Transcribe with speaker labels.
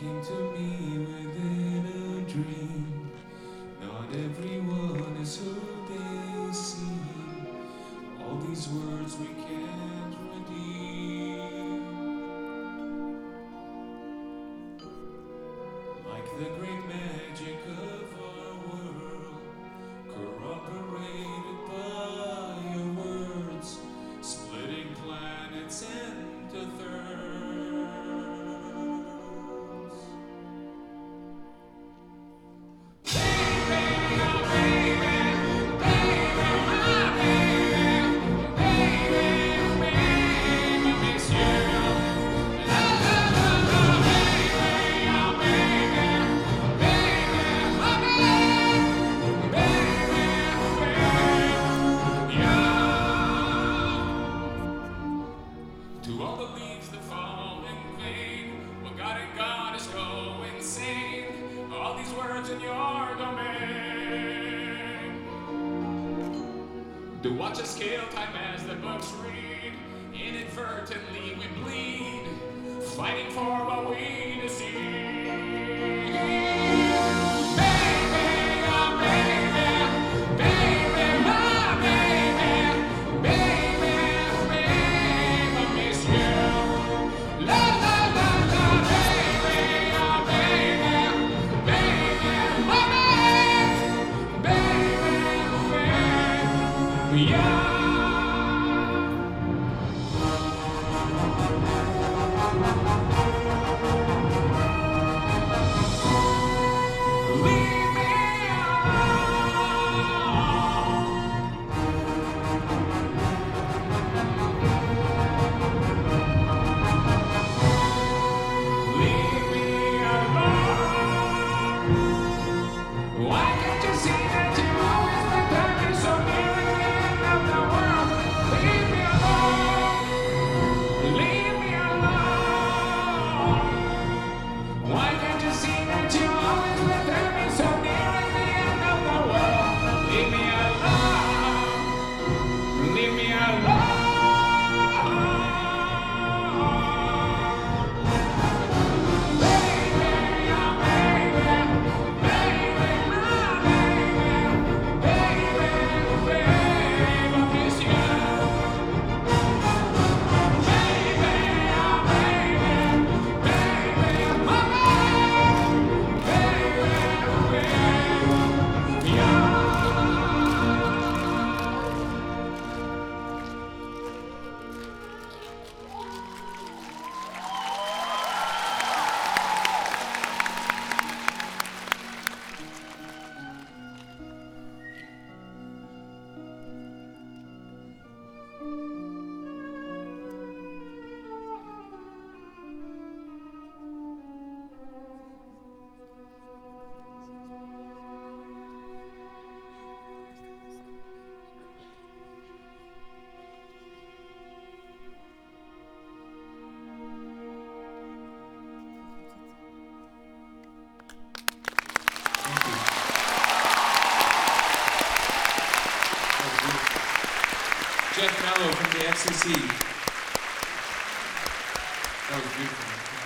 Speaker 1: Came to me within a dream. Not everyone is who they seem. All these words we can't redeem. Like the great magic of our world, corroborated by your words, splitting planets into thirds. To watch us kill time as the books read. Inadvertently we bleed, fighting for what we Why can't you see that Jeff Mello from the FCC. That was beautiful.